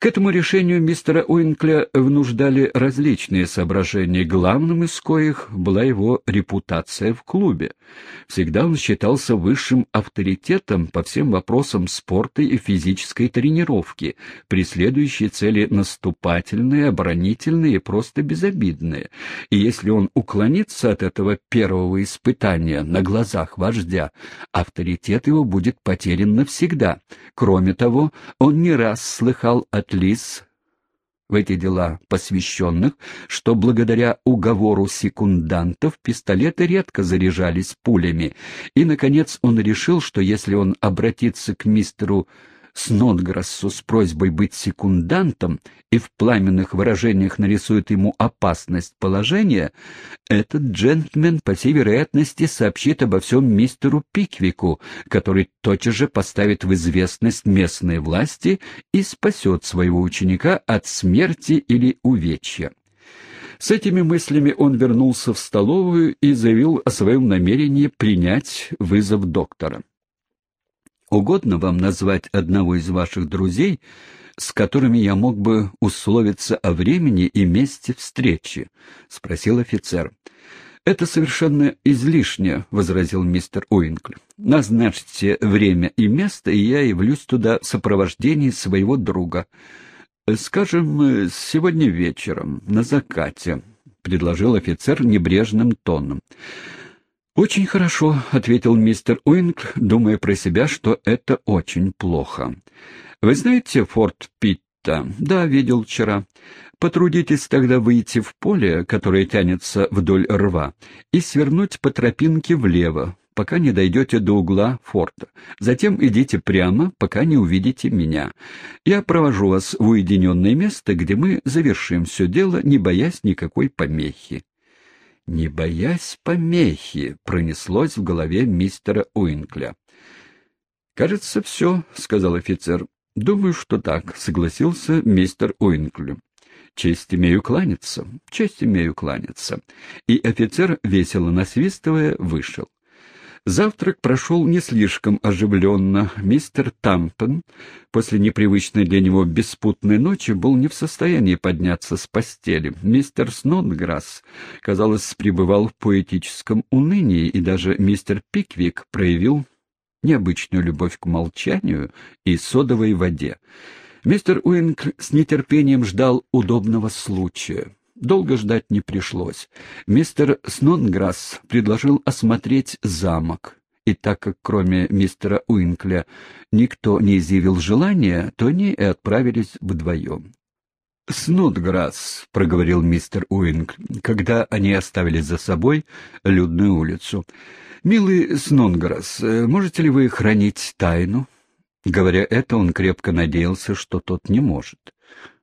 К этому решению мистера Уинкля внуждали различные соображения, главным из коих была его репутация в клубе. Всегда он считался высшим авторитетом по всем вопросам спорта и физической тренировки, преследующей цели наступательные, оборонительные и просто безобидные. И если он уклонится от этого первого испытания на глазах вождя, авторитет его будет потерян навсегда. Кроме того, он не раз слыхал от от лиц в эти дела посвященных, что благодаря уговору секундантов пистолеты редко заряжались пулями, и, наконец, он решил, что если он обратится к мистеру Снодграссу с просьбой быть секундантом и в пламенных выражениях нарисует ему опасность положения, этот джентльмен, по всей вероятности, сообщит обо всем мистеру Пиквику, который тотчас же поставит в известность местные власти и спасет своего ученика от смерти или увечья. С этими мыслями он вернулся в столовую и заявил о своем намерении принять вызов доктора. Угодно вам назвать одного из ваших друзей, с которыми я мог бы условиться о времени и месте встречи? — спросил офицер. — Это совершенно излишне, — возразил мистер Уинкли. — Назначьте время и место, и я явлюсь туда в сопровождении своего друга. — Скажем, сегодня вечером, на закате, — предложил офицер небрежным тоном. «Очень хорошо», — ответил мистер Уинг, думая про себя, что это очень плохо. «Вы знаете форт Питта?» «Да, видел вчера. Потрудитесь тогда выйти в поле, которое тянется вдоль рва, и свернуть по тропинке влево, пока не дойдете до угла форта. Затем идите прямо, пока не увидите меня. Я провожу вас в уединенное место, где мы завершим все дело, не боясь никакой помехи. Не боясь помехи, пронеслось в голове мистера Уинкля. «Кажется, все», — сказал офицер. «Думаю, что так», — согласился мистер Уинкли. «Честь имею кланяться, честь имею кланяться». И офицер, весело насвистывая, вышел. Завтрак прошел не слишком оживленно. Мистер Тампен после непривычной для него беспутной ночи был не в состоянии подняться с постели. Мистер Снодграсс, казалось, пребывал в поэтическом унынии, и даже мистер Пиквик проявил необычную любовь к молчанию и содовой воде. Мистер Уинк с нетерпением ждал удобного случая. Долго ждать не пришлось. Мистер Снонграсс предложил осмотреть замок, и так как кроме мистера Уинкля никто не изъявил желания, то они и отправились вдвоем. «Снотграсс», — проговорил мистер Уинк, когда они оставили за собой людную улицу. «Милый Снотграсс, можете ли вы хранить тайну?» Говоря это, он крепко надеялся, что тот не может.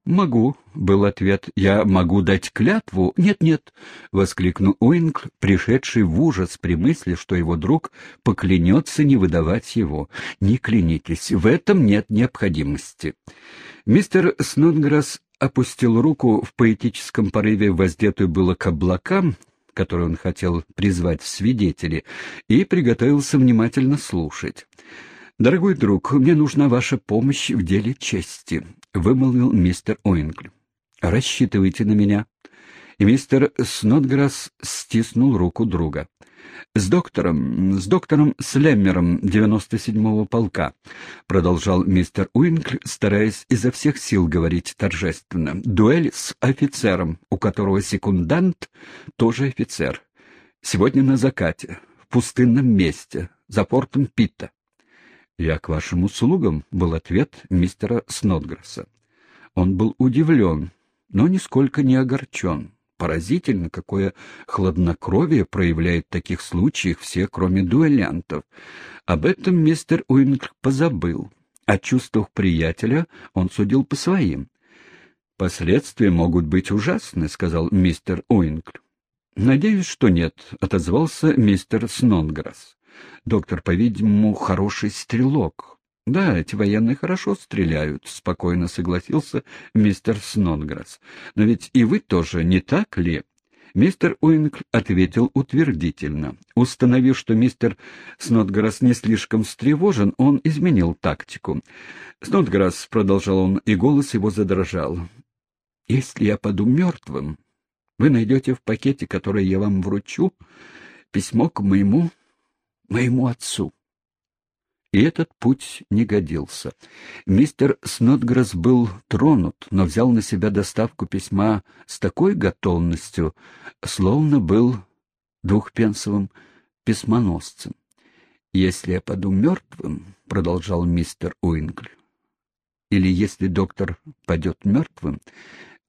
«Могу», — был ответ. «Я могу дать клятву?» «Нет-нет», — воскликнул Уинг, пришедший в ужас при мысли, что его друг поклянется не выдавать его. «Не клянитесь, в этом нет необходимости». Мистер Снодграсс опустил руку в поэтическом порыве, воздетую было к облакам, который он хотел призвать в свидетели, и приготовился внимательно слушать. «Дорогой друг, мне нужна ваша помощь в деле чести», — вымолвил мистер Уинкли. «Рассчитывайте на меня». И мистер Снотграсс стиснул руку друга. «С доктором, с доктором Слеммером 97-го полка», — продолжал мистер Уинкл, стараясь изо всех сил говорить торжественно. «Дуэль с офицером, у которого секундант тоже офицер. Сегодня на закате, в пустынном месте, за портом Питта. «Я к вашим услугам», — был ответ мистера Снотгресса. Он был удивлен, но нисколько не огорчен. Поразительно, какое хладнокровие проявляет в таких случаях все, кроме дуэлянтов. Об этом мистер Уинг позабыл. О чувствах приятеля он судил по своим. «Последствия могут быть ужасны», — сказал мистер Уинг. «Надеюсь, что нет», — отозвался мистер Снонграсс. Доктор, по-видимому, хороший стрелок. Да, эти военные хорошо стреляют, спокойно согласился мистер Снонграсс. Но ведь и вы тоже, не так ли? Мистер Уинкл ответил утвердительно. Установив, что мистер Снотграсс не слишком встревожен, он изменил тактику. «Снотграсс», — продолжал он, и голос его задрожал, — «если я паду мертвым, вы найдете в пакете, который я вам вручу, письмо к моему, моему отцу». И этот путь не годился. Мистер Снотгресс был тронут, но взял на себя доставку письма с такой готовностью, словно был двухпенсовым письмоносцем. «Если я паду мертвым», — продолжал мистер Уингль, — «или если доктор падет мертвым,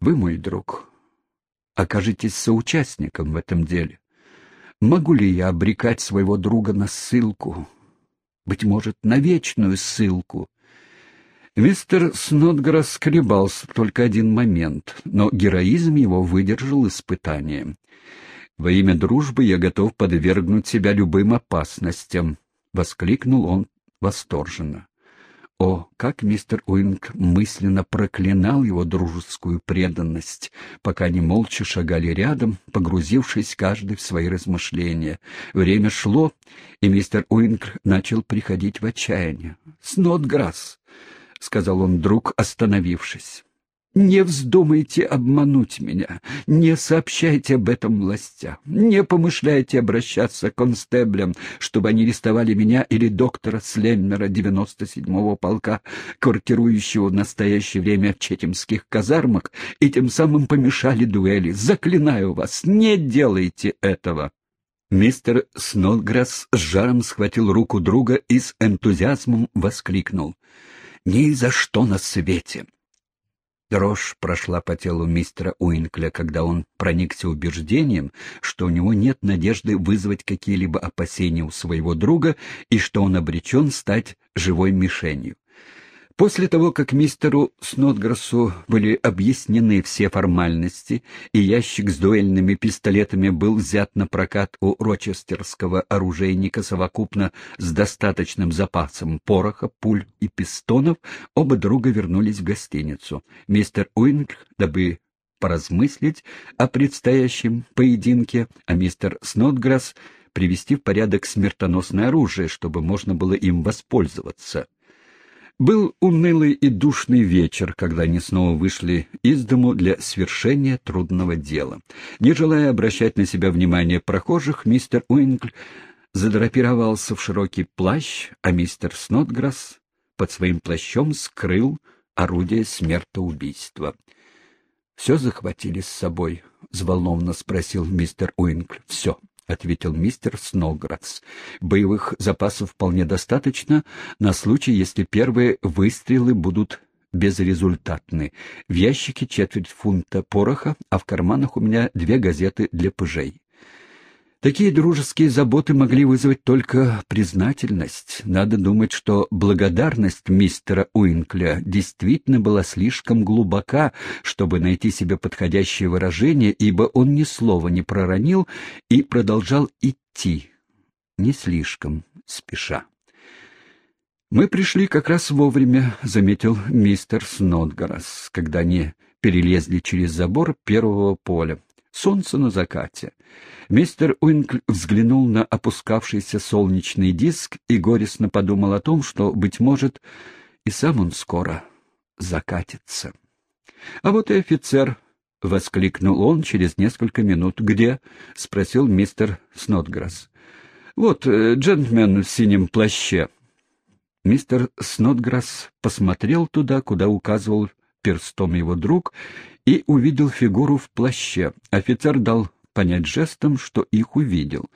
вы, мой друг, окажетесь соучастником в этом деле. Могу ли я обрекать своего друга на ссылку?» быть может, на вечную ссылку. Мистер Снотграсс колебался только один момент, но героизм его выдержал испытание. «Во имя дружбы я готов подвергнуть себя любым опасностям», — воскликнул он восторженно. О, как мистер Уинкль мысленно проклинал его дружескую преданность, пока они молча шагали рядом, погрузившись каждый в свои размышления. Время шло, и мистер Уинкль начал приходить в отчаяние. «Снодграсс!» — сказал он вдруг, остановившись. Не вздумайте обмануть меня, не сообщайте об этом властям, не помышляйте обращаться к констеблям, чтобы они арестовали меня или доктора Слеммера 97-го полка, квартирующего в настоящее время в четемских казармах, и тем самым помешали дуэли. Заклинаю вас, не делайте этого. Мистер Снодграсс с жаром схватил руку друга и с энтузиазмом воскликнул. «Ни за что на свете! Дрожь прошла по телу мистера Уинкля, когда он проникся убеждением, что у него нет надежды вызвать какие-либо опасения у своего друга и что он обречен стать живой мишенью. После того, как мистеру Снотграссу были объяснены все формальности, и ящик с дуэльными пистолетами был взят на прокат у рочестерского оружейника совокупно с достаточным запасом пороха, пуль и пистонов, оба друга вернулись в гостиницу. Мистер Уинг, дабы поразмыслить о предстоящем поединке, а мистер Снотграсс привести в порядок смертоносное оружие, чтобы можно было им воспользоваться. Был унылый и душный вечер, когда они снова вышли из дому для свершения трудного дела. Не желая обращать на себя внимание прохожих, мистер Уинкль задрапировался в широкий плащ, а мистер Снотграсс под своим плащом скрыл орудие смертоубийства. — Все захватили с собой? — взволнованно спросил мистер Уинкль. — Все. — ответил мистер Сноградс. «Боевых запасов вполне достаточно на случай, если первые выстрелы будут безрезультатны. В ящике четверть фунта пороха, а в карманах у меня две газеты для пыжей. Такие дружеские заботы могли вызвать только признательность. Надо думать, что благодарность мистера Уинкля действительно была слишком глубока, чтобы найти себе подходящее выражение, ибо он ни слова не проронил и продолжал идти, не слишком спеша. «Мы пришли как раз вовремя», — заметил мистер Снотгарас, когда они перелезли через забор первого поля. Солнце на закате. Мистер Уинкль взглянул на опускавшийся солнечный диск и горестно подумал о том, что, быть может, и сам он скоро закатится. А вот и офицер, — воскликнул он через несколько минут. «Где?» — спросил мистер Снотграсс. «Вот, э, джентльмен в синем плаще». Мистер Снотграсс посмотрел туда, куда указывал перстом его друг, и увидел фигуру в плаще. Офицер дал понять жестом, что их увидел.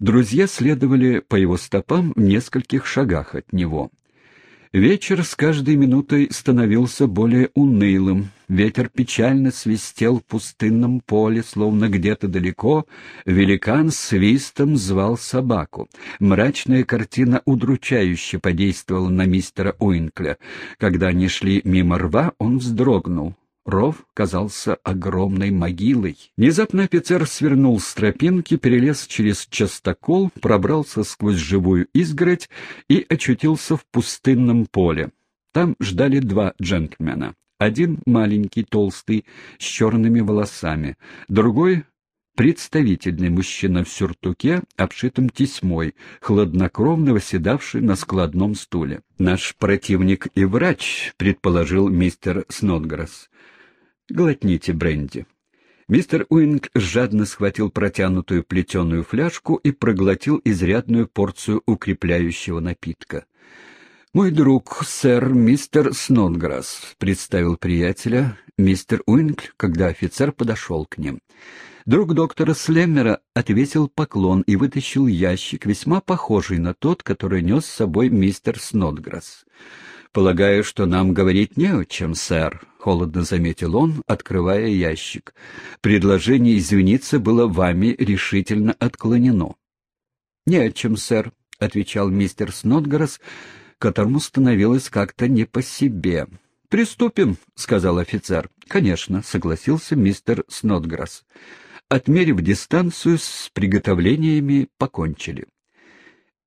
Друзья следовали по его стопам в нескольких шагах от него. Вечер с каждой минутой становился более унылым. Ветер печально свистел в пустынном поле, словно где-то далеко. Великан свистом звал собаку. Мрачная картина удручающе подействовала на мистера Уинкля. Когда они шли мимо рва, он вздрогнул. Ров казался огромной могилой. Внезапно офицер свернул с тропинки, перелез через частокол, пробрался сквозь живую изгородь и очутился в пустынном поле. Там ждали два джентльмена. Один маленький, толстый, с черными волосами, другой представительный мужчина в сюртуке, обшитом тесьмой, хладнокровно восседавший на складном стуле. «Наш противник и врач», — предположил мистер Снодграсс. «Глотните бренди». Мистер Уинкль жадно схватил протянутую плетеную фляжку и проглотил изрядную порцию укрепляющего напитка. «Мой друг, сэр, мистер Снодграсс», — представил приятеля мистер Уинкль, когда офицер подошел к ним. Друг доктора Слеммера отвесил поклон и вытащил ящик, весьма похожий на тот, который нес с собой мистер Снотграсс. «Полагаю, что нам говорить не о чем, сэр», — холодно заметил он, открывая ящик. «Предложение извиниться было вами решительно отклонено». «Не о чем, сэр», — отвечал мистер Снотграсс, которому становилось как-то не по себе. «Приступим», — сказал офицер. «Конечно», — согласился мистер Снотграсс. Отмерив дистанцию, с приготовлениями покончили.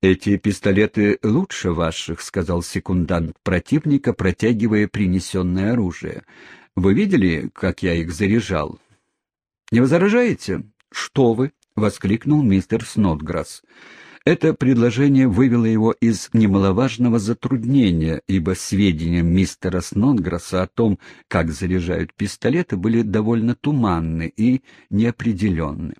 «Эти пистолеты лучше ваших», — сказал секундант противника, протягивая принесенное оружие. «Вы видели, как я их заряжал?» «Не возражаете?» «Что вы?» — воскликнул мистер Снотграсс. Это предложение вывело его из немаловажного затруднения, ибо сведения мистера Снотграсса о том, как заряжают пистолеты, были довольно туманны и неопределенны.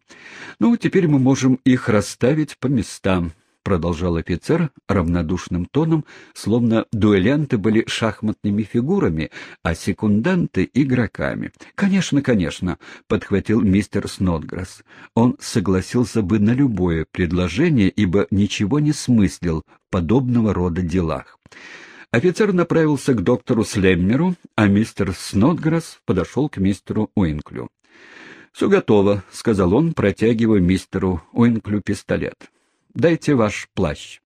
«Ну, теперь мы можем их расставить по местам», продолжал офицер равнодушным тоном, словно дуэлянты были шахматными фигурами, а секунданты — игроками. «Конечно, конечно», — подхватил мистер Снотграсс. Он согласился бы на любое предложение, ибо ничего не смыслил в подобного рода делах. Офицер направился к доктору Слеммеру, а мистер Снотграсс подошел к мистеру Уинклю. «Все готово», — сказал он, протягивая мистеру Уинклю пистолет. Дайте ваш плащ.